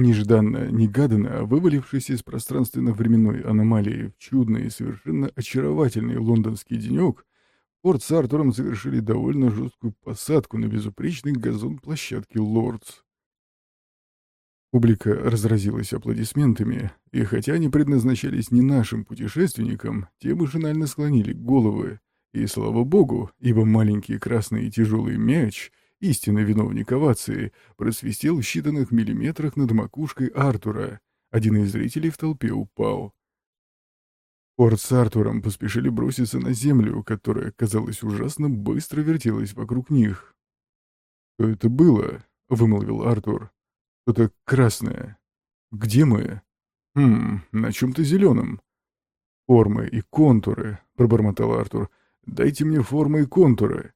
Нежданно-негаданно вывалившись из пространственно-временной аномалии в чудный и совершенно очаровательный лондонский денек, Форд с Артуром совершили довольно жесткую посадку на безупречный газон площадки Лордс. Публика разразилась аплодисментами, и хотя они предназначались не нашим путешественникам, те машинально склонили головы, и слава богу, ибо маленький красный и тяжелый мяч, истинный виновник овации, просвистел в считанных миллиметрах над макушкой Артура. Один из зрителей в толпе упал. Форд с Артуром поспешили броситься на землю, которая, казалось, ужасно быстро вертелась вокруг них. «Что это было?» — вымолвил Артур. «Что-то красное. Где мы?» «Хм, на чем-то зеленом». «Формы и контуры», — пробормотал Артур. Дайте мне формы и контуры».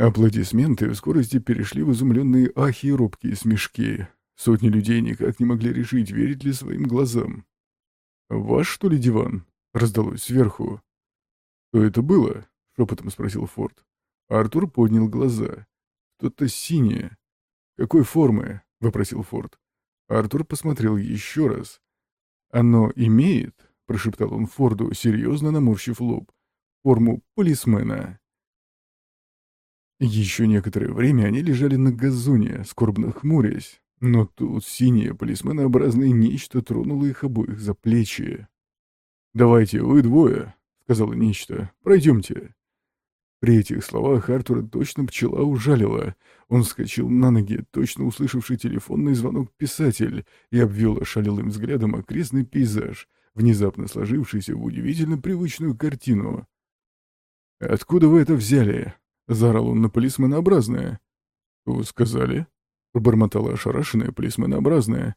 Аплодисменты в скорости перешли в изумленные ахи и робкие смешки. Сотни людей никак не могли решить, верить ли своим глазам. «Ваш, что ли, диван?» — раздалось сверху. «Что это было?» — шепотом спросил Форд. Артур поднял глаза. «Что-то синее». «Какой формы?» — вопросил Форд. Артур посмотрел еще раз. «Оно имеет?» — прошептал он Форду, серьезно наморщив лоб форму полисмена. Еще некоторое время они лежали на газоне, скорбно хмурясь, но тут синее полисменообразное нечто тронуло их обоих за плечи. «Давайте, вы двое», — сказала нечто, — «пройдемте». При этих словах Артура точно пчела ужалила. Он вскочил на ноги, точно услышавший телефонный звонок писатель, и обвел ошалелым взглядом окрестный пейзаж, внезапно сложившийся в удивительно привычную картину. «Откуда вы это взяли?» — заорал он на полисменообразное. «Вы сказали?» — пробормотала ошарашенная полисменообразная.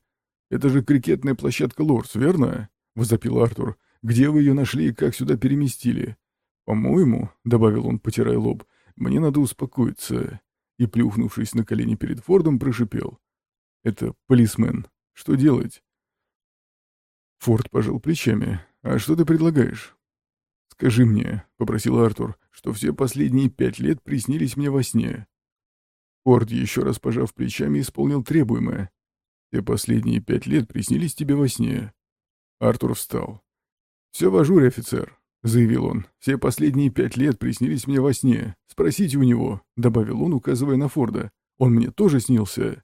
«Это же крикетная площадка Лорс, верно?» — возопил Артур. «Где вы ее нашли и как сюда переместили?» «По-моему», — добавил он, потирая лоб, — «мне надо успокоиться». И, плюхнувшись на колени перед Фордом, прошипел. «Это полисмен. Что делать?» Форд пожал плечами. «А что ты предлагаешь?» «Скажи мне», — попросил Артур, — «что все последние пять лет приснились мне во сне». Форд, еще раз пожав плечами, исполнил требуемое. «Все последние пять лет приснились тебе во сне». Артур встал. «Все в ажуре, офицер», — заявил он. «Все последние пять лет приснились мне во сне. Спросите у него», — добавил он, указывая на Форда. «Он мне тоже снился».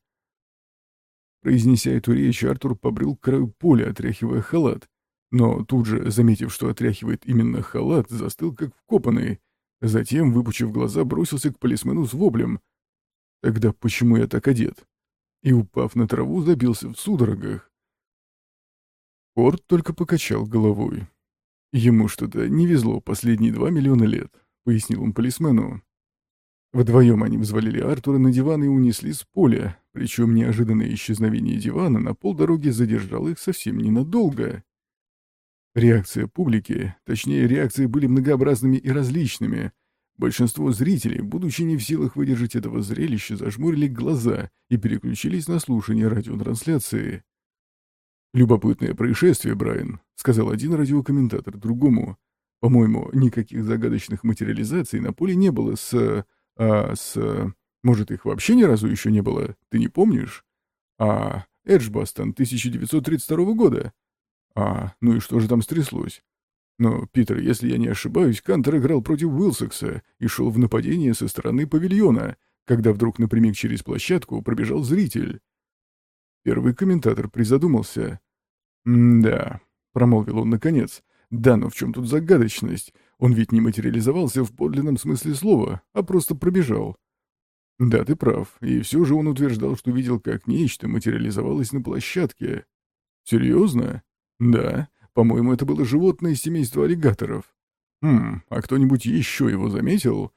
Произнеся эту речь, Артур побрел к краю поля, отряхивая халат. Но тут же, заметив, что отряхивает именно халат, застыл как вкопанный. Затем, выпучив глаза, бросился к полисмену с воблем. «Тогда почему я так одет?» И, упав на траву, забился в судорогах. Форд только покачал головой. «Ему что-то не везло последние два миллиона лет», — пояснил он полисмену. Вдвоем они взвалили Артура на диван и унесли с поля, причем неожиданное исчезновение дивана на полдороги задержало их совсем ненадолго. Реакция публики, точнее, реакции были многообразными и различными. Большинство зрителей, будучи не в силах выдержать этого зрелища, зажмурили глаза и переключились на слушание радиотрансляции. «Любопытное происшествие, Брайан», — сказал один радиокомментатор другому. «По-моему, никаких загадочных материализаций на поле не было с... А, с... Может, их вообще ни разу еще не было? Ты не помнишь? А, Эджбастон 1932 года. А, ну и что же там стряслось? Но, Питер, если я не ошибаюсь, Кантер играл против Уилсекса и шел в нападение со стороны павильона, когда вдруг напрямик через площадку пробежал зритель. Первый комментатор призадумался. «Да», — промолвил он наконец, — «да, но в чем тут загадочность? Он ведь не материализовался в подлинном смысле слова, а просто пробежал». «Да, ты прав, и все же он утверждал, что видел, как нечто материализовалось на площадке». «Серьезно?» Да, по-моему, это было животное из семейства аллигаторов. Хм, а кто-нибудь еще его заметил?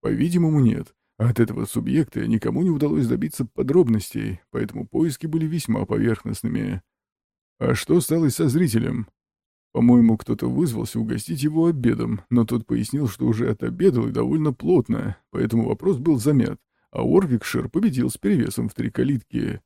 По-видимому, нет. От этого субъекта никому не удалось добиться подробностей, поэтому поиски были весьма поверхностными. А что стало со зрителем? По-моему, кто-то вызвался угостить его обедом, но тот пояснил, что уже отобедал и довольно плотно, поэтому вопрос был замят, а Орвикшир победил с перевесом в три калитки.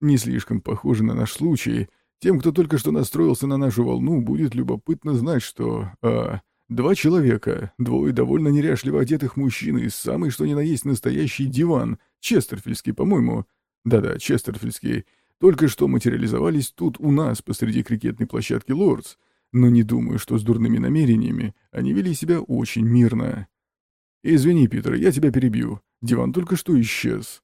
Не слишком похоже на наш случай, тем, кто только что настроился на нашу волну, будет любопытно знать, что... А, два человека, двое довольно неряшливо одетых мужчин и самый что ни на есть настоящий диван, Честерфильский, по-моему. Да-да, Честерфильский. только что материализовались тут у нас посреди крикетной площадки Лордс, но не думаю, что с дурными намерениями они вели себя очень мирно. «Извини, Питер, я тебя перебью. Диван только что исчез».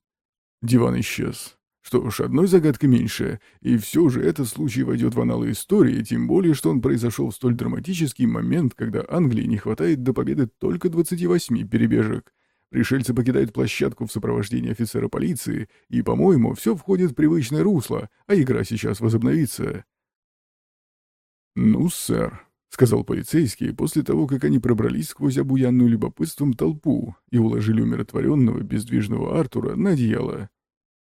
Диван исчез. Что ж, одной загадкой меньше, и все же этот случай войдет в аналы истории, тем более, что он произошел в столь драматический момент, когда Англии не хватает до победы только 28 перебежек. Пришельцы покидают площадку в сопровождении офицера полиции, и, по-моему, все входит в привычное русло, а игра сейчас возобновится. «Ну, сэр», — сказал полицейский после того, как они пробрались сквозь обуянную любопытством толпу и уложили умиротворенного, бездвижного Артура на одеяло.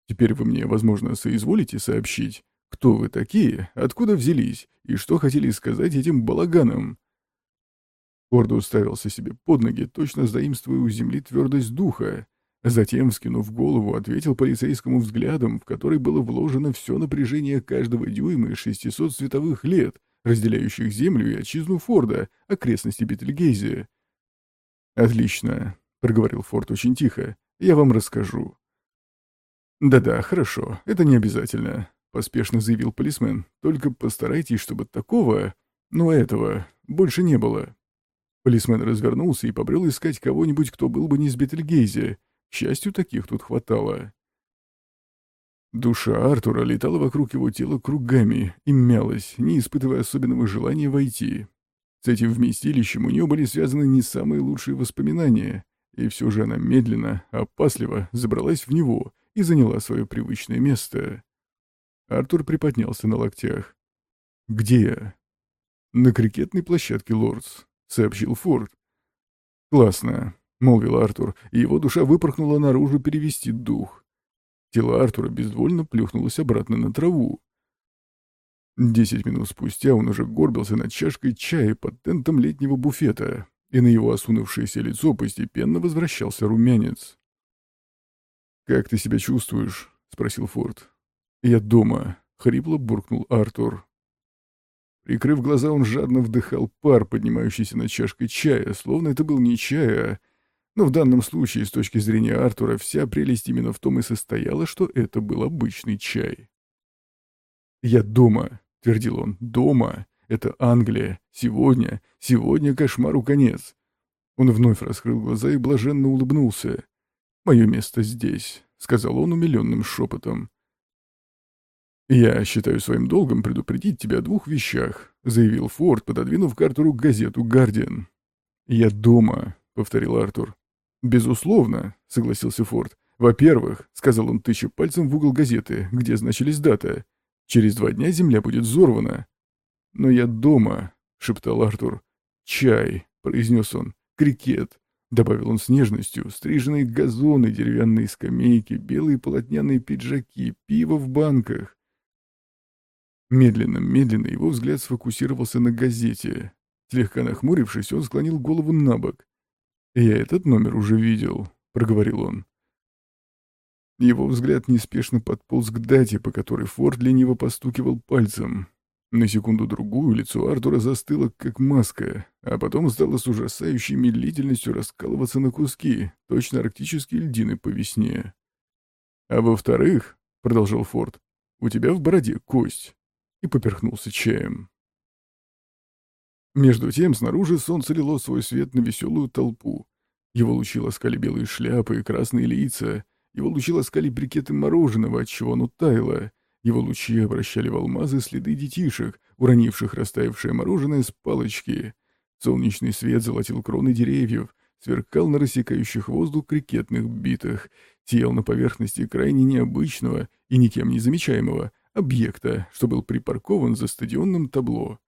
Теперь вы мне, возможно, соизволите сообщить, кто вы такие, откуда взялись и что хотели сказать этим балаганом?» Форд уставился себе под ноги, точно заимствуя у земли твердость духа. Затем, вскинув голову, ответил полицейскому взглядом, в который было вложено все напряжение каждого дюйма из 600 световых лет, разделяющих землю и отчизну Форда, окрестности Бетельгейзе. «Отлично», — проговорил Форд очень тихо, — «я вам расскажу. «Да-да, хорошо, это не обязательно», — поспешно заявил полисмен. «Только постарайтесь, чтобы такого, ну этого, больше не было». Полисмен развернулся и побрел искать кого-нибудь, кто был бы не из Бетельгейзе. К счастью, таких тут хватало. Душа Артура летала вокруг его тела кругами и мялась, не испытывая особенного желания войти. С этим вместилищем у нее были связаны не самые лучшие воспоминания, и все же она медленно, опасливо забралась в него — и заняла свое привычное место. Артур приподнялся на локтях. «Где я?» «На крикетной площадке, Лордс», — сообщил Форд. «Классно», — молвил Артур, и его душа выпорхнула наружу перевести дух. Тело Артура безвольно плюхнулось обратно на траву. Десять минут спустя он уже горбился над чашкой чая под тентом летнего буфета, и на его осунувшееся лицо постепенно возвращался румянец. «Как ты себя чувствуешь?» — спросил Форд. «Я дома», — хрипло буркнул Артур. Прикрыв глаза, он жадно вдыхал пар, поднимающийся над чашкой чая, словно это был не чай, а... Но в данном случае, с точки зрения Артура, вся прелесть именно в том и состояла, что это был обычный чай. «Я дома», — твердил он, — «дома. Это Англия. Сегодня, сегодня кошмару конец». Он вновь раскрыл глаза и блаженно улыбнулся. «Мое место здесь», — сказал он умиленным шепотом. «Я считаю своим долгом предупредить тебя о двух вещах», — заявил Форд, пододвинув к Артуру газету «Гардиан». «Я дома», — повторил Артур. «Безусловно», — согласился Форд. «Во-первых», — сказал он, тыча пальцем в угол газеты, где значились дата, «через два дня земля будет взорвана». «Но я дома», — шептал Артур. «Чай», — произнес он, — «крикет, Добавил он с нежностью, стриженные газоны, деревянные скамейки, белые полотняные пиджаки, пиво в банках. Медленно, медленно его взгляд сфокусировался на газете. Слегка нахмурившись, он склонил голову на бок. «Я этот номер уже видел», — проговорил он. Его взгляд неспешно подполз к дате, по которой Форд лениво постукивал пальцем. На секунду-другую лицо Артура застыло, как маска, а потом стало с ужасающей медлительностью раскалываться на куски, точно арктические льдины по весне. «А во-вторых», — продолжал Форд, — «у тебя в бороде кость», и поперхнулся чаем. Между тем снаружи солнце лило свой свет на веселую толпу. Его лучи ласкали белые шляпы и красные лица, его лучи ласкали брикеты мороженого, отчего оно таяло, его лучи обращали в алмазы следы детишек, уронивших растаявшее мороженое с палочки. Солнечный свет золотил кроны деревьев, сверкал на рассекающих воздух крикетных битах, сиял на поверхности крайне необычного и никем не замечаемого объекта, что был припаркован за стадионным табло.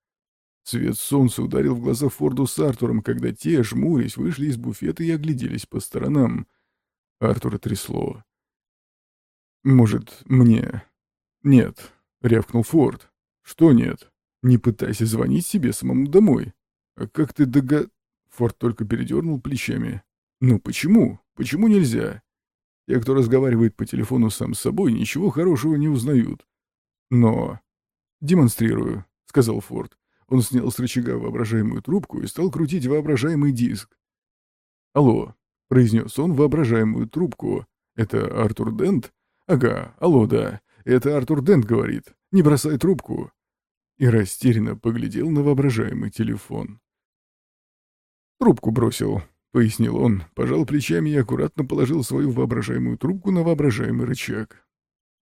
Свет солнца ударил в глаза Форду с Артуром, когда те, жмурясь, вышли из буфета и огляделись по сторонам. Артура трясло. «Может, мне «Нет», — рявкнул Форд. «Что нет? Не пытайся звонить себе самому домой. А как ты дога...» Форд только передернул плечами. «Ну почему? Почему нельзя? Те, кто разговаривает по телефону сам с собой, ничего хорошего не узнают. Но...» «Демонстрирую», — сказал Форд. Он снял с рычага воображаемую трубку и стал крутить воображаемый диск. «Алло», — произнес он воображаемую трубку. «Это Артур Дент?» «Ага, алло, да. Это Артур Дент говорит. Не бросай трубку!» И растерянно поглядел на воображаемый телефон. «Трубку бросил», — пояснил он, пожал плечами и аккуратно положил свою воображаемую трубку на воображаемый рычаг.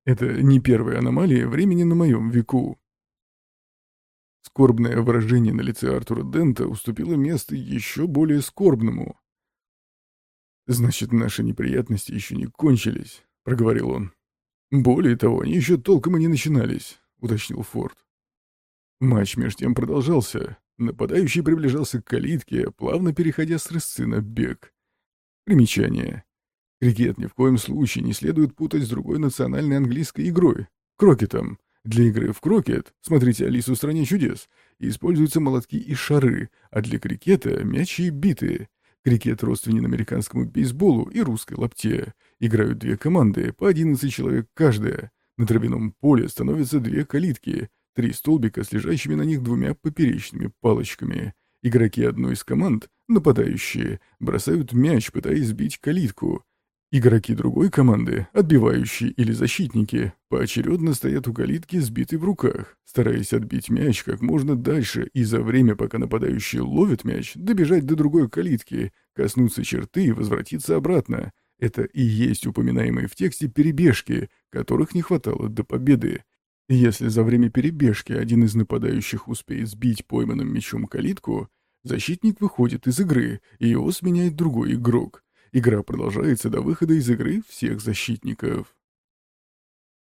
«Это не первая аномалия времени на моем веку». Скорбное выражение на лице Артура Дента уступило место еще более скорбному. «Значит, наши неприятности еще не кончились», — проговорил он. «Более того, они еще толком и не начинались», — уточнил Форд. Матч между тем продолжался. Нападающий приближался к калитке, плавно переходя с рысцы на бег. Примечание. Крикет ни в коем случае не следует путать с другой национальной английской игрой — крокетом. Для игры в крокет, смотрите «Алису в стране чудес», используются молотки и шары, а для крикета — мячи и биты. Крикет родственен американскому бейсболу и русской лапте. Играют две команды, по 11 человек каждая. На травяном поле становятся две калитки, три столбика с лежащими на них двумя поперечными палочками. Игроки одной из команд, нападающие, бросают мяч, пытаясь сбить калитку. Игроки другой команды, отбивающие или защитники, поочередно стоят у калитки, сбитые в руках, стараясь отбить мяч как можно дальше и за время, пока нападающие ловят мяч, добежать до другой калитки, коснуться черты и возвратиться обратно. Это и есть упоминаемые в тексте перебежки, которых не хватало до победы. Если за время перебежки один из нападающих успеет сбить пойманным мячом калитку, защитник выходит из игры, и его сменяет другой игрок. Игра продолжается до выхода из игры всех защитников.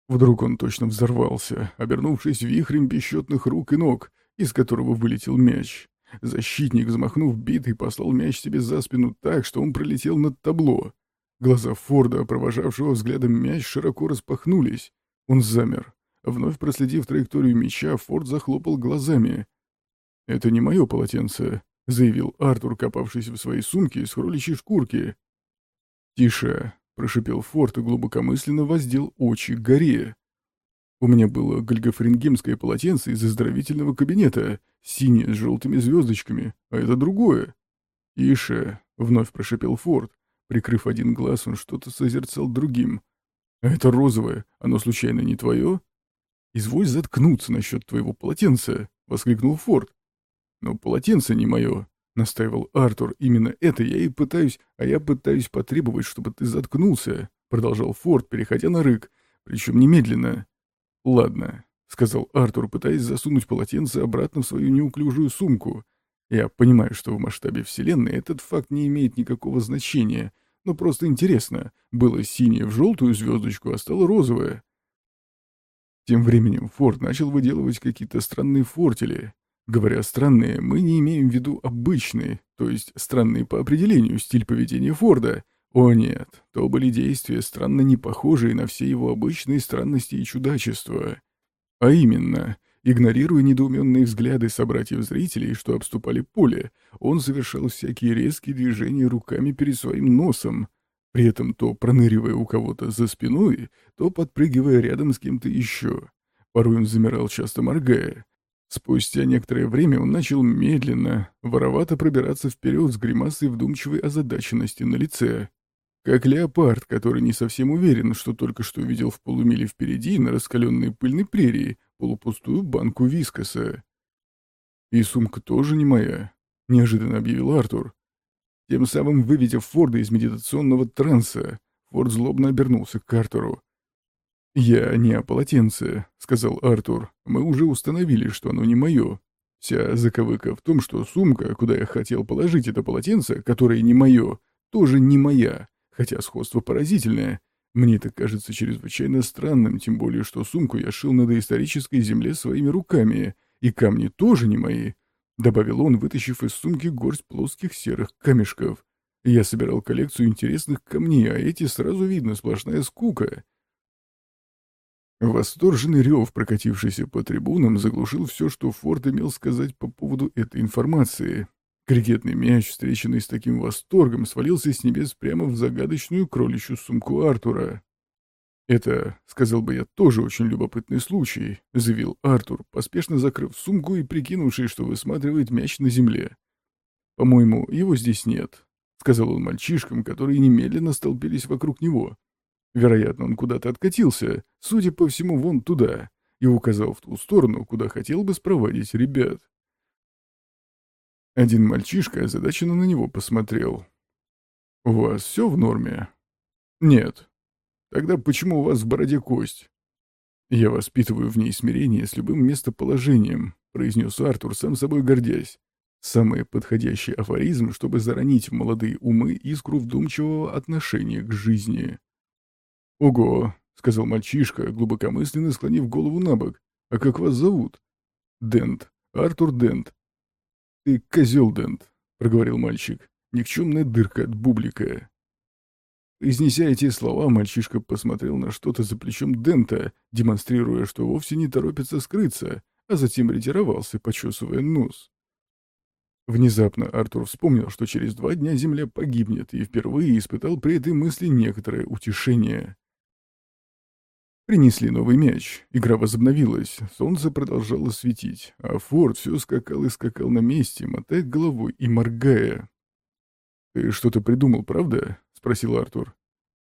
Вдруг он точно взорвался, обернувшись вихрем бесчетных рук и ног, из которого вылетел мяч. Защитник, взмахнув битой, послал мяч себе за спину так, что он пролетел над табло. Глаза Форда, провожавшего взглядом мяч, широко распахнулись. Он замер. Вновь проследив траекторию мяча, Форд захлопал глазами. «Это не мое полотенце», — заявил Артур, копавшись в своей сумке с кроличьей шкурки. «Тише», — прошипел Форд и глубокомысленно воздел очи к горе. «У меня было гальгофрингемское полотенце из оздоровительного кабинета, синее с желтыми звездочками, а это другое». «Тише», — вновь прошипел Форд. Прикрыв один глаз, он что-то созерцал другим. «А это розовое, оно случайно не твое?» «Изволь заткнуться насчет твоего полотенца», — воскликнул Форд. «Но полотенце не мое», — настаивал Артур. «Именно это я и пытаюсь, а я пытаюсь потребовать, чтобы ты заткнулся», — продолжал Форд, переходя на рык, причем немедленно. «Ладно», — сказал Артур, пытаясь засунуть полотенце обратно в свою неуклюжую сумку. «Я понимаю, что в масштабе Вселенной этот факт не имеет никакого значения, но просто интересно. Было синее в желтую звездочку, а стало розовое. Тем временем Форд начал выделывать какие-то странные фортели. Говоря странные, мы не имеем в виду обычные, то есть странные по определению стиль поведения Форда. О нет, то были действия, странно не похожие на все его обычные странности и чудачества. А именно, игнорируя недоуменные взгляды собратьев-зрителей, что обступали поле, он совершал всякие резкие движения руками перед своим носом, при этом то проныривая у кого-то за спиной, то подпрыгивая рядом с кем-то еще. Порой он замирал, часто моргая. Спустя некоторое время он начал медленно, воровато пробираться вперед с гримасой вдумчивой озадаченности на лице. Как леопард, который не совсем уверен, что только что видел в полумиле впереди на раскаленной пыльной прерии полупустую банку вискоса. «И сумка тоже не моя», — неожиданно объявил Артур. Тем самым выведя Форда из медитационного транса, Форд злобно обернулся к Картеру. «Я не о полотенце», — сказал Артур. «Мы уже установили, что оно не мое. Вся заковыка в том, что сумка, куда я хотел положить это полотенце, которое не мое, тоже не моя, хотя сходство поразительное. Мне это кажется чрезвычайно странным, тем более, что сумку я шил на доисторической земле своими руками, и камни тоже не мои добавил он, вытащив из сумки горсть плоских серых камешков. Я собирал коллекцию интересных камней, а эти сразу видно, сплошная скука. Восторженный рев, прокатившийся по трибунам, заглушил все, что Форд имел сказать по поводу этой информации. Крикетный мяч, встреченный с таким восторгом, свалился с небес прямо в загадочную кроличью сумку Артура. «Это, сказал бы я, тоже очень любопытный случай», — заявил Артур, поспешно закрыв сумку и прикинувший, что высматривает мяч на земле. «По-моему, его здесь нет», — сказал он мальчишкам, которые немедленно столпились вокруг него. Вероятно, он куда-то откатился, судя по всему, вон туда, и указал в ту сторону, куда хотел бы спроводить ребят. Один мальчишка озадаченно на него посмотрел. «У вас все в норме?» «Нет». «Тогда почему у вас в бороде кость?» «Я воспитываю в ней смирение с любым местоположением», — произнес Артур, сам собой гордясь. Самый подходящий афоризм, чтобы заронить в молодые умы искру вдумчивого отношения к жизни. «Ого», — сказал мальчишка, глубокомысленно склонив голову на бок. «А как вас зовут?» «Дент. Артур Дент». «Ты козел, Дент», — проговорил мальчик. «Никчемная дырка от бублика». Произнеся эти слова, мальчишка посмотрел на что-то за плечом Дента, демонстрируя, что вовсе не торопится скрыться, а затем ретировался, почесывая нос. Внезапно Артур вспомнил, что через два дня Земля погибнет, и впервые испытал при этой мысли некоторое утешение. Принесли новый мяч. Игра возобновилась. Солнце продолжало светить, а Форд все скакал и скакал на месте, мотая головой и моргая. «Ты что-то придумал, правда?» — спросил Артур.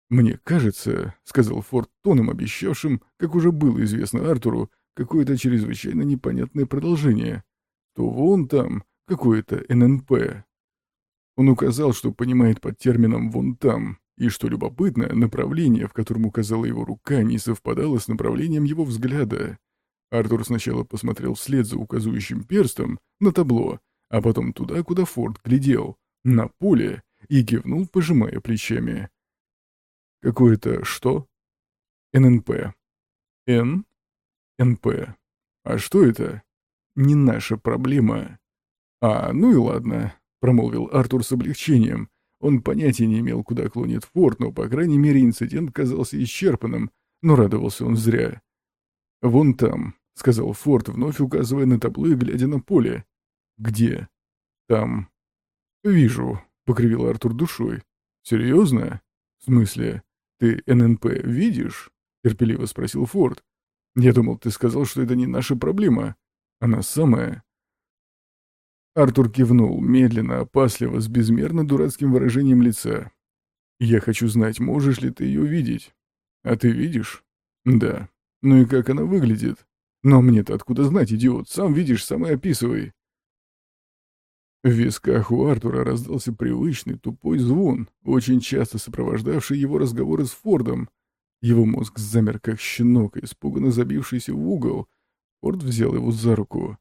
«Мне кажется», — сказал Форд тоном, обещавшим, как уже было известно Артуру, какое-то чрезвычайно непонятное продолжение, то вон там какое-то ННП. Он указал, что понимает под термином «вон там», и, что любопытно, направление, в котором указала его рука, не совпадало с направлением его взгляда. Артур сначала посмотрел вслед за указывающим перстом на табло, а потом туда, куда Форд глядел, на поле, и кивнул, пожимая плечами. «Какое-то что?» «ННП». «Н?» «НП». «А что это?» «Не наша проблема». «А, ну и ладно», — промолвил Артур с облегчением. Он понятия не имел, куда клонит форт, но, по крайней мере, инцидент казался исчерпанным, но радовался он зря. «Вон там», — сказал Форд, вновь указывая на табло и глядя на поле. «Где?» «Там». «Вижу», — покривил Артур душой. «Серьезно? В смысле? Ты ННП видишь?» — терпеливо спросил Форд. «Я думал, ты сказал, что это не наша проблема. Она самая». Артур кивнул, медленно, опасливо, с безмерно дурацким выражением лица. «Я хочу знать, можешь ли ты ее видеть?» «А ты видишь?» «Да. Ну и как она выглядит?» «Но мне-то откуда знать, идиот? Сам видишь, сам и описывай». В висках у Артура раздался привычный тупой звон, очень часто сопровождавший его разговоры с Фордом. Его мозг замер, как щенок, испуганно забившийся в угол. Форд взял его за руку.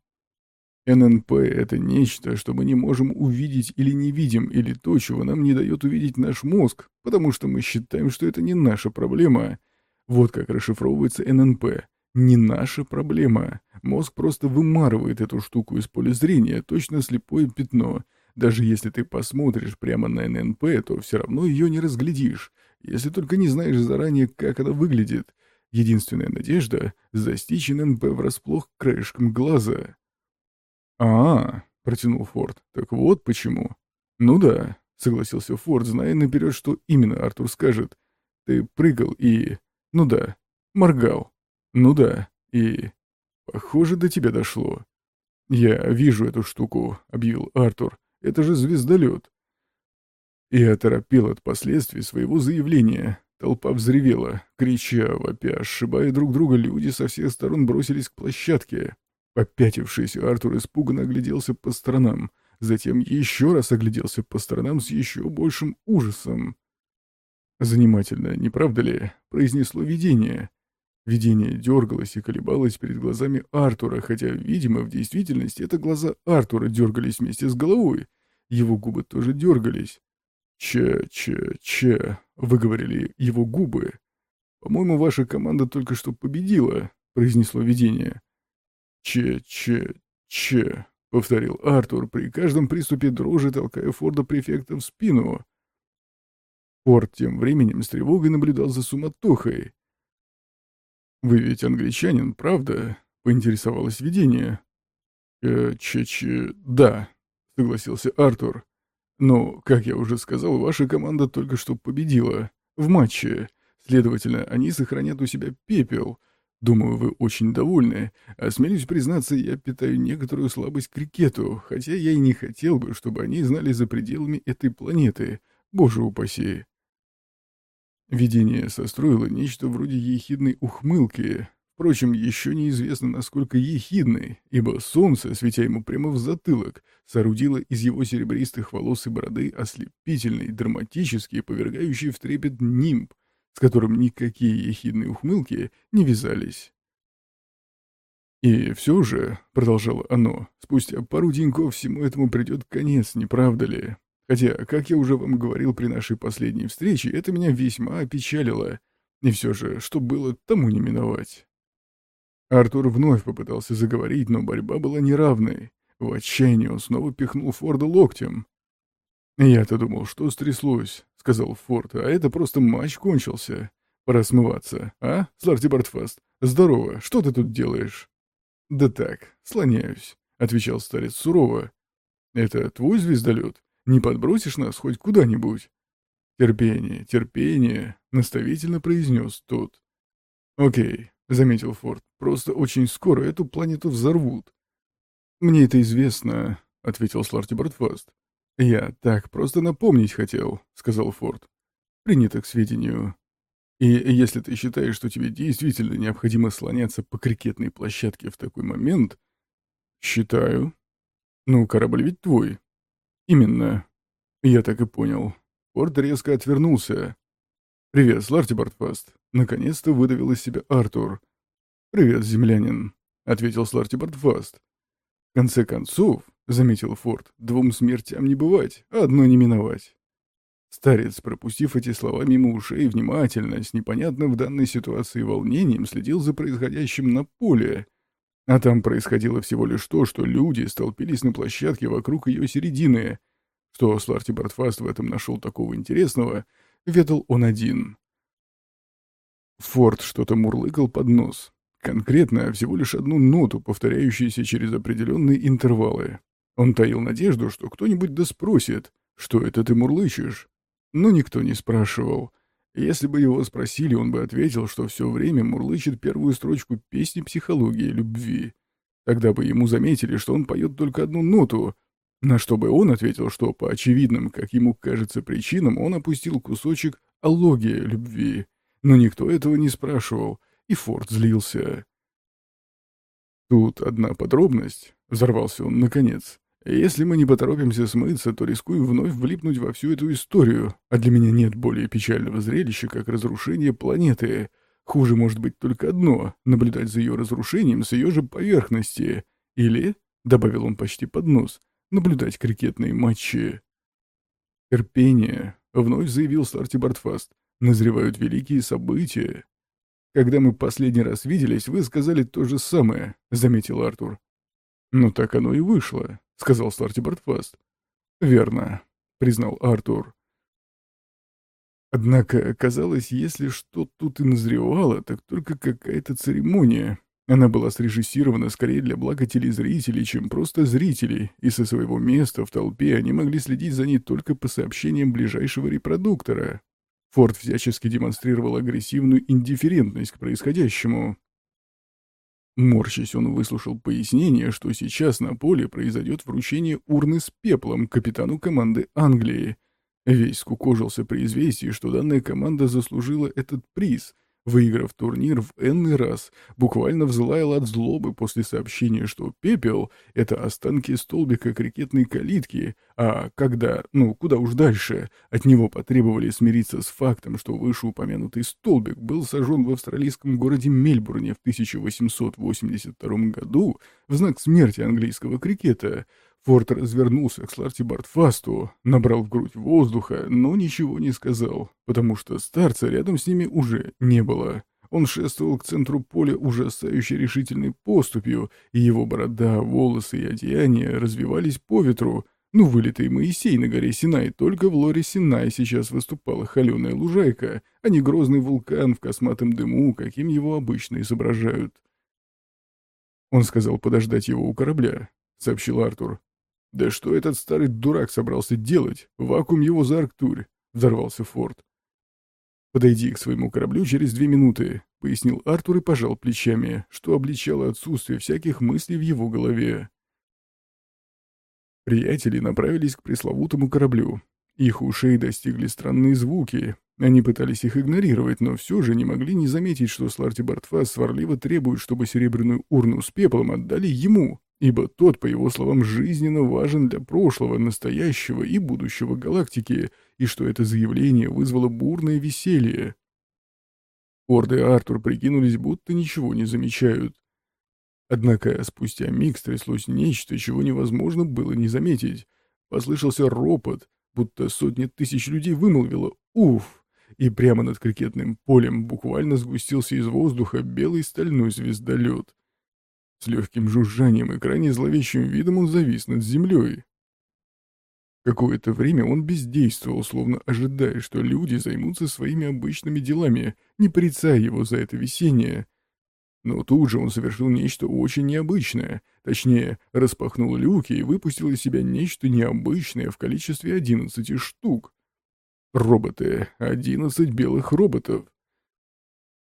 ННП — это нечто, что мы не можем увидеть или не видим, или то, чего нам не дает увидеть наш мозг, потому что мы считаем, что это не наша проблема. Вот как расшифровывается ННП. Не наша проблема. Мозг просто вымарывает эту штуку из поля зрения, точно слепое пятно. Даже если ты посмотришь прямо на ННП, то все равно ее не разглядишь, если только не знаешь заранее, как она выглядит. Единственная надежда — застичь ННП врасплох краешком глаза. «А, — протянул Форд, — так вот почему». «Ну да», — согласился Форд, зная наперед, что именно Артур скажет. «Ты прыгал и... ну да, моргал. Ну да, и... похоже, до тебя дошло». «Я вижу эту штуку», — объявил Артур. «Это же звездолет». Я оторопел от последствий своего заявления. Толпа взревела, крича, вопя, сшибая друг друга, люди со всех сторон бросились к площадке. Попятившись, Артур испуганно огляделся по сторонам, затем еще раз огляделся по сторонам с еще большим ужасом. «Занимательно, не правда ли?» — произнесло видение. Видение дергалось и колебалось перед глазами Артура, хотя, видимо, в действительности это глаза Артура дергались вместе с головой. Его губы тоже дергались. «Че-че-че», — выговорили его губы. «По-моему, ваша команда только что победила», — произнесло видение. «Че-че-че», — повторил Артур, при каждом приступе дрожи толкая Форда-префекта в спину. Форд тем временем с тревогой наблюдал за суматохой. «Вы ведь англичанин, правда?» — поинтересовалось видение. «Че-че... да», — согласился Артур. «Но, как я уже сказал, ваша команда только что победила. В матче. Следовательно, они сохранят у себя пепел». Думаю, вы очень довольны. Осмелюсь признаться, я питаю некоторую слабость к крикету, хотя я и не хотел бы, чтобы они знали за пределами этой планеты. Боже упаси. Видение состроило нечто вроде ехидной ухмылки, Впрочем, еще неизвестно, насколько ехидный, ибо солнце, светя ему прямо в затылок, соорудило из его серебристых волос и бороды ослепительный, драматический, повергающий в трепет нимб, с которым никакие ехидные ухмылки не вязались. «И все же», — продолжало оно, — «спустя пару деньков всему этому придет конец, не правда ли? Хотя, как я уже вам говорил при нашей последней встрече, это меня весьма опечалило. И все же, что было, тому не миновать». Артур вновь попытался заговорить, но борьба была неравной. В отчаянии он снова пихнул Форда локтем. «Я-то думал, что стряслось», — сказал Форд, — «а это просто матч кончился. Пора смываться, а, Сларти Бартфаст? Здорово, что ты тут делаешь?» «Да так, слоняюсь», — отвечал старец сурово. «Это твой звездолет? Не подбросишь нас хоть куда-нибудь?» «Терпение, терпение», — наставительно произнес тот. «Окей, — заметил Форд. «Просто очень скоро эту планету взорвут». «Мне это известно», — ответил Сларти Бортфаст. «Я так просто напомнить хотел», — сказал Форд. «Принято к сведению. И если ты считаешь, что тебе действительно необходимо слоняться по крикетной площадке в такой момент...» «Считаю. Ну, корабль ведь твой». «Именно. Я так и понял». Форд резко отвернулся. «Привет, Сларти Бортфаст. Наконец-то выдавил из себя Артур. «Привет, землянин», — ответил Сларти Бартфаст. «В конце концов», — заметил Форд, — «двум смертям не бывать, а одной не миновать». Старец, пропустив эти слова мимо ушей, внимательно, с непонятным в данной ситуации волнением, следил за происходящим на поле. А там происходило всего лишь то, что люди столпились на площадке вокруг ее середины. Что Сларти Бартфаст в этом нашел такого интересного, ведал он один. Форд что-то мурлыкал под нос. Конкретно всего лишь одну ноту, повторяющуюся через определенные интервалы. Он таил надежду, что кто-нибудь да спросит, что это ты мурлычешь. Но никто не спрашивал. Если бы его спросили, он бы ответил, что все время мурлычет первую строчку песни «Психология любви». Тогда бы ему заметили, что он поет только одну ноту, на что бы он ответил, что по очевидным, как ему кажется, причинам он опустил кусочек «Алогия любви». Но никто этого не спрашивал, и Форд злился. «Тут одна подробность», — взорвался он наконец. «Если мы не поторопимся смыться, то рискуем вновь влипнуть во всю эту историю, а для меня нет более печального зрелища, как разрушение планеты. Хуже может быть только одно — наблюдать за ее разрушением с ее же поверхности. Или, — добавил он почти под нос, — наблюдать крикетные матчи». «Терпение», — вновь заявил Старти Бартфаст назревают великие события. Когда мы последний раз виделись, вы сказали то же самое, — заметил Артур. Ну так оно и вышло, — сказал Старти Бартфаст. Верно, — признал Артур. Однако, казалось, если что тут и назревало, так только какая-то церемония. Она была срежиссирована скорее для блага телезрителей, чем просто зрителей, и со своего места в толпе они могли следить за ней только по сообщениям ближайшего репродуктора, Форд всячески демонстрировал агрессивную индифферентность к происходящему. Морщись, он выслушал пояснение, что сейчас на поле произойдет вручение урны с пеплом капитану команды Англии. Весь скукожился при известии, что данная команда заслужила этот приз, выиграв турнир в энный раз, буквально взлаял от злобы после сообщения, что пепел — это останки столбика крикетной калитки, а когда, ну, куда уж дальше, от него потребовали смириться с фактом, что вышеупомянутый столбик был сожжен в австралийском городе Мельбурне в 1882 году в знак смерти английского крикета — Форд развернулся к Сларти Бартфасту, набрал в грудь воздуха, но ничего не сказал, потому что старца рядом с ними уже не было. Он шествовал к центру поля ужасающей решительной поступью, и его борода, волосы и одеяния развивались по ветру. Ну, вылитый Моисей на горе Синай, только в лоре Синай сейчас выступала холеная лужайка, а не грозный вулкан в косматом дыму, каким его обычно изображают. Он сказал подождать его у корабля, — сообщил Артур. «Да что этот старый дурак собрался делать? Вакуум его за Арктурь!» — взорвался Форд. «Подойди к своему кораблю через две минуты», — пояснил Артур и пожал плечами, что обличало отсутствие всяких мыслей в его голове. Приятели направились к пресловутому кораблю. Их ушей достигли странные звуки. Они пытались их игнорировать, но все же не могли не заметить, что Сларти Бартфас сварливо требует, чтобы серебряную урну с пеплом отдали ему, ибо тот, по его словам, жизненно важен для прошлого, настоящего и будущего галактики, и что это заявление вызвало бурное веселье. Орды и Артур прикинулись, будто ничего не замечают. Однако спустя миг стряслось нечто, чего невозможно было не заметить. Послышался ропот, будто сотни тысяч людей вымолвило «Уф!» и прямо над крикетным полем буквально сгустился из воздуха белый стальной звездолет. С легким жужжанием и крайне зловещим видом он завис над землей. Какое-то время он бездействовал, словно ожидая, что люди займутся своими обычными делами, не порицая его за это весеннее. Но тут же он совершил нечто очень необычное, точнее, распахнул люки и выпустил из себя нечто необычное в количестве одиннадцати штук. Роботы. Одиннадцать белых роботов.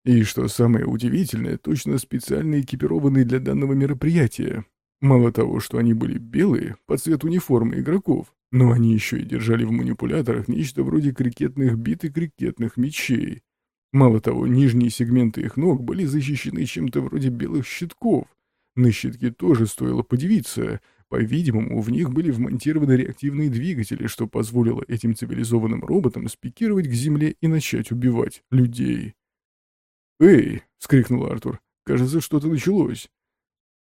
И что самое удивительное, точно специально экипированные для данного мероприятия. Мало того, что они были белые, по цвету униформы игроков, но они еще и держали в манипуляторах нечто вроде крикетных бит и крикетных мечей. Мало того, нижние сегменты их ног были защищены чем-то вроде белых щитков. На щитки тоже стоило подивиться, по-видимому, в них были вмонтированы реактивные двигатели, что позволило этим цивилизованным роботам спикировать к земле и начать убивать людей. «Эй!» — вскрикнул Артур. «Кажется, что-то началось».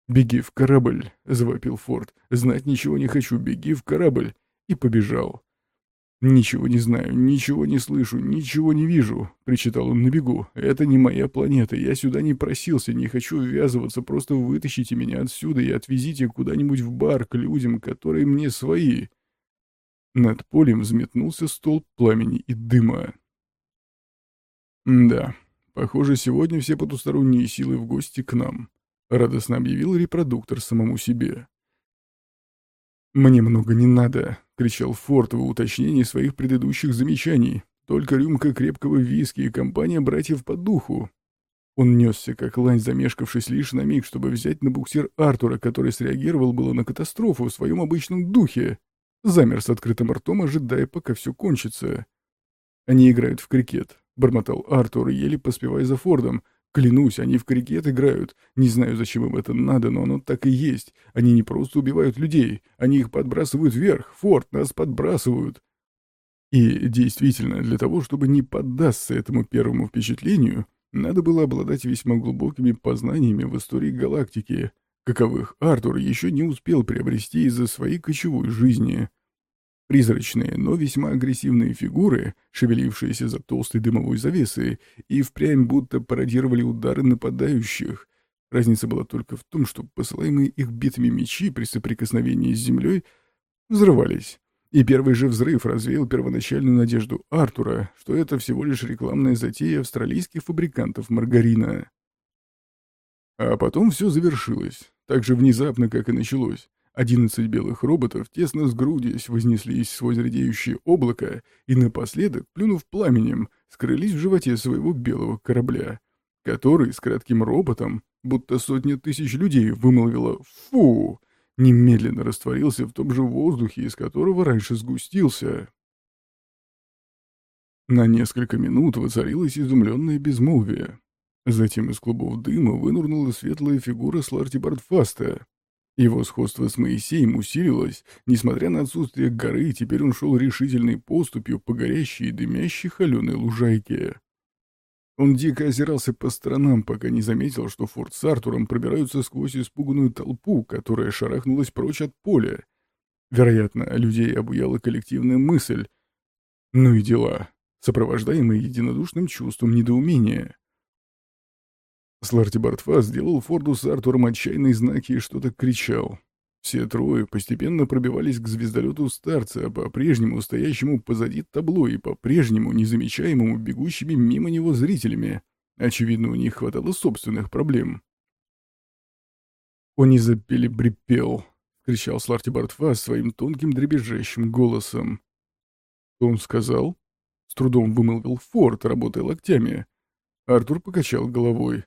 «Беги в корабль!» — завопил Форд. «Знать ничего не хочу, беги в корабль!» И побежал. «Ничего не знаю, ничего не слышу, ничего не вижу», — причитал он на бегу. «Это не моя планета, я сюда не просился, не хочу ввязываться, просто вытащите меня отсюда и отвезите куда-нибудь в бар к людям, которые мне свои». Над полем взметнулся столб пламени и дыма. «Да, похоже, сегодня все потусторонние силы в гости к нам», — радостно объявил репродуктор самому себе. «Мне много не надо», — кричал Форд в уточнении своих предыдущих замечаний. «Только рюмка крепкого виски и компания братьев по духу». Он несся, как лань, замешкавшись лишь на миг, чтобы взять на буксир Артура, который среагировал было на катастрофу в своем обычном духе. Замер с открытым ртом, ожидая, пока все кончится. «Они играют в крикет», — бормотал Артур, еле поспевая за Фордом, Клянусь, они в крикет играют. Не знаю, зачем им это надо, но оно так и есть. Они не просто убивают людей, они их подбрасывают вверх. Форт, нас подбрасывают. И действительно, для того, чтобы не поддаться этому первому впечатлению, надо было обладать весьма глубокими познаниями в истории галактики, каковых Артур еще не успел приобрести из-за своей кочевой жизни. Призрачные, но весьма агрессивные фигуры, шевелившиеся за толстой дымовой завесой, и впрямь будто пародировали удары нападающих. Разница была только в том, что посылаемые их битыми мечи при соприкосновении с землей взрывались. И первый же взрыв развеял первоначальную надежду Артура, что это всего лишь рекламная затея австралийских фабрикантов маргарина. А потом все завершилось, так же внезапно, как и началось. Одиннадцать белых роботов, тесно сгрудясь, вознеслись сквозь редеющее облако и напоследок, плюнув пламенем, скрылись в животе своего белого корабля, который с кратким роботом, будто сотни тысяч людей, вымолвило «фу», немедленно растворился в том же воздухе, из которого раньше сгустился. На несколько минут воцарилось изумленное безмолвие. Затем из клубов дыма вынурнула светлая фигура Сларти Бартфаста, его сходство с Моисеем усилилось, несмотря на отсутствие горы, теперь он шел решительной поступью по горящей и дымящей холеной лужайке. Он дико озирался по сторонам, пока не заметил, что Форд с Артуром пробираются сквозь испуганную толпу, которая шарахнулась прочь от поля. Вероятно, людей обуяла коллективная мысль. Ну и дела, сопровождаемые единодушным чувством недоумения. Сларти Бартфа сделал Форду с Артуром отчаянные знаки и что-то кричал. Все трое постепенно пробивались к звездолету старца, по-прежнему стоящему позади табло и по-прежнему незамечаемому бегущими мимо него зрителями. Очевидно, у них хватало собственных проблем. «Они запели брипел», — кричал Сларти Бартфа своим тонким дребезжащим голосом. «Он сказал?» — с трудом вымолвил Форд, работая локтями. Артур покачал головой.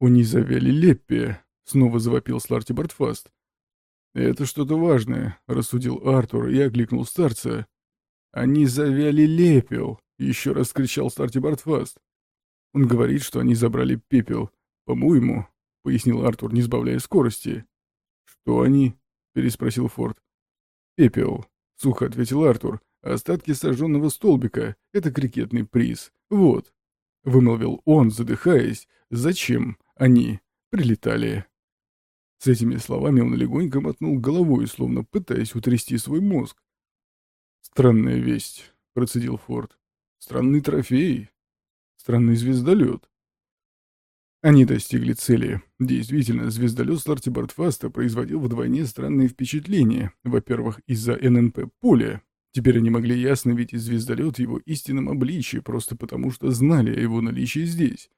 «Они завяли Леппи», — снова завопил Сларти Бартфаст. «Это что-то важное», — рассудил Артур и окликнул старца. «Они завяли Лепел», — еще раз кричал Старти Бартфаст. «Он говорит, что они забрали пепел. По-моему», — пояснил Артур, не сбавляя скорости. «Что они?» — переспросил Форд. «Пепел», — сухо ответил Артур. «Остатки сожженного столбика — это крикетный приз. Вот», — вымолвил он, задыхаясь. «Зачем они прилетали?» С этими словами он легонько мотнул головой, словно пытаясь утрясти свой мозг. «Странная весть», — процедил Форд. «Странный трофей. Странный звездолет». Они достигли цели. Действительно, звездолет Сларти Бартфаста производил вдвойне странные впечатления. Во-первых, из-за ННП-поля. Теперь они могли ясно видеть звездолет в его истинном обличии, просто потому что знали о его наличии здесь.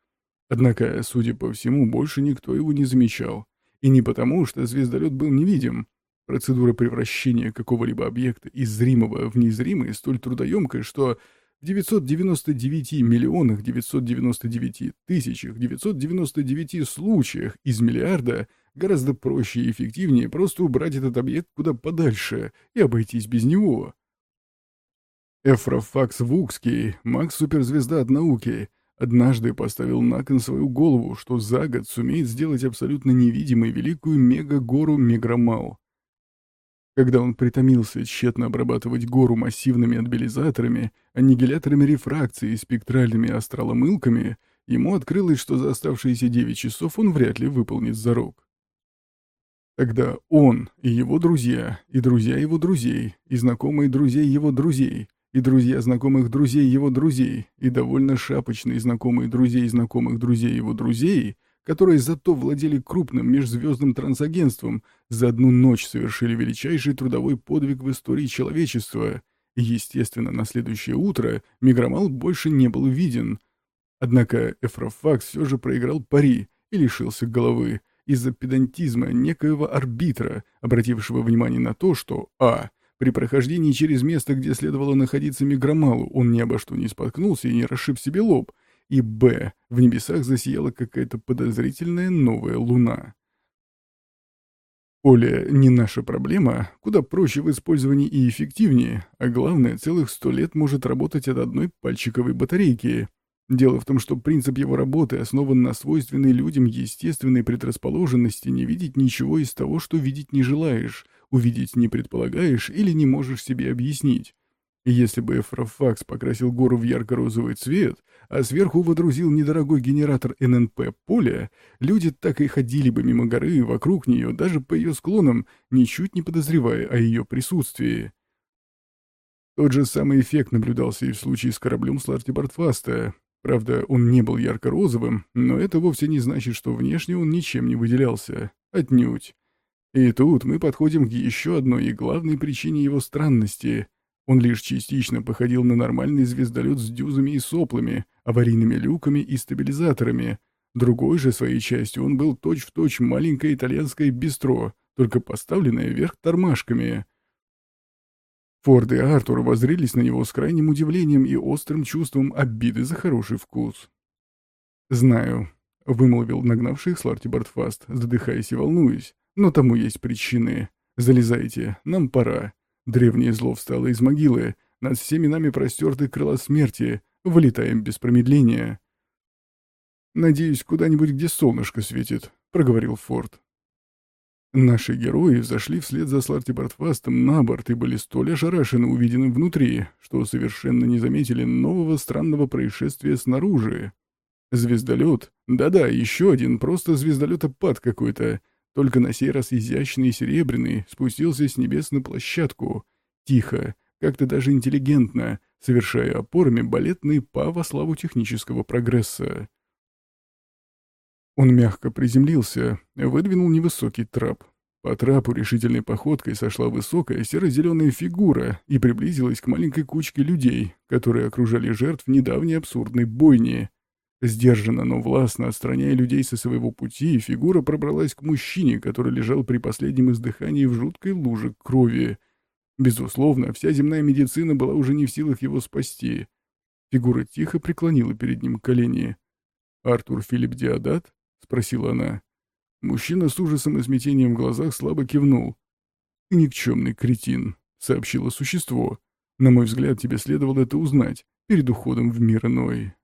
Однако, судя по всему, больше никто его не замечал. И не потому, что звездолет был невидим. Процедура превращения какого-либо объекта из зримого в незримый столь трудоемкая, что в 999 миллионах 999 тысячах 999 случаях из миллиарда гораздо проще и эффективнее просто убрать этот объект куда подальше и обойтись без него. Эфрофакс Вукский, маг-суперзвезда от науки, однажды поставил на кон свою голову, что за год сумеет сделать абсолютно невидимой великую мега-гору Меграмал. Когда он притомился тщетно обрабатывать гору массивными отбелизаторами, аннигиляторами рефракции и спектральными астраломылками, ему открылось, что за оставшиеся 9 часов он вряд ли выполнит зарок. Тогда он и его друзья, и друзья его друзей, и знакомые друзей его друзей, и друзья знакомых друзей его друзей, и довольно шапочные знакомые друзей знакомых друзей его друзей которые зато владели крупным межзвездным трансагентством, за одну ночь совершили величайший трудовой подвиг в истории человечества. И, естественно, на следующее утро Миграмал больше не был виден. Однако Эфрофакс все же проиграл пари и лишился головы из-за педантизма некоего арбитра, обратившего внимание на то, что а. При прохождении через место, где следовало находиться Миграмалу, он ни обо что не споткнулся и не расшиб себе лоб — и Б. В небесах засияла какая-то подозрительная новая луна. Поле не наша проблема, куда проще в использовании и эффективнее, а главное, целых сто лет может работать от одной пальчиковой батарейки. Дело в том, что принцип его работы основан на свойственной людям естественной предрасположенности не видеть ничего из того, что видеть не желаешь, увидеть не предполагаешь или не можешь себе объяснить. И если бы Эфрофакс покрасил гору в ярко-розовый цвет, а сверху водрузил недорогой генератор ННП поля, люди так и ходили бы мимо горы вокруг нее, даже по ее склонам, ничуть не подозревая о ее присутствии. Тот же самый эффект наблюдался и в случае с кораблем Сларти Бартфаста. Правда, он не был ярко-розовым, но это вовсе не значит, что внешне он ничем не выделялся. Отнюдь. И тут мы подходим к еще одной и главной причине его странности — он лишь частично походил на нормальный звездолет с дюзами и соплами, аварийными люками и стабилизаторами. Другой же своей частью он был точь-в-точь точь маленькое итальянское бистро, только поставленное вверх тормашками. Форд и Артур воззрелись на него с крайним удивлением и острым чувством обиды за хороший вкус. «Знаю», — вымолвил нагнавший Сларти Бартфаст, задыхаясь и волнуясь, — «но тому есть причины. Залезайте, нам пора. Древнее зло встало из могилы, над всеми нами простерты крыла смерти, вылетаем без промедления. «Надеюсь, куда-нибудь, где солнышко светит», — проговорил Форд. Наши герои взошли вслед за Сларти Бартфастом на борт и были столь ошарашены увиденным внутри, что совершенно не заметили нового странного происшествия снаружи. Звездолет, да-да, еще один, просто звездолетопад какой-то, только на сей раз изящный и серебряный спустился с небес на площадку, тихо, как-то даже интеллигентно, совершая опорами балетные па во славу технического прогресса. Он мягко приземлился, выдвинул невысокий трап. По трапу решительной походкой сошла высокая серо-зеленая фигура и приблизилась к маленькой кучке людей, которые окружали жертв недавней абсурдной бойни. Сдержанно, но властно отстраняя людей со своего пути, фигура пробралась к мужчине, который лежал при последнем издыхании в жуткой луже крови. Безусловно, вся земная медицина была уже не в силах его спасти. Фигура тихо преклонила перед ним колени. «Артур Филипп Диадат?» — спросила она. Мужчина с ужасом и смятением в глазах слабо кивнул. «Никчемный кретин», — сообщило существо. «На мой взгляд, тебе следовало это узнать. перед уходом в мир иной.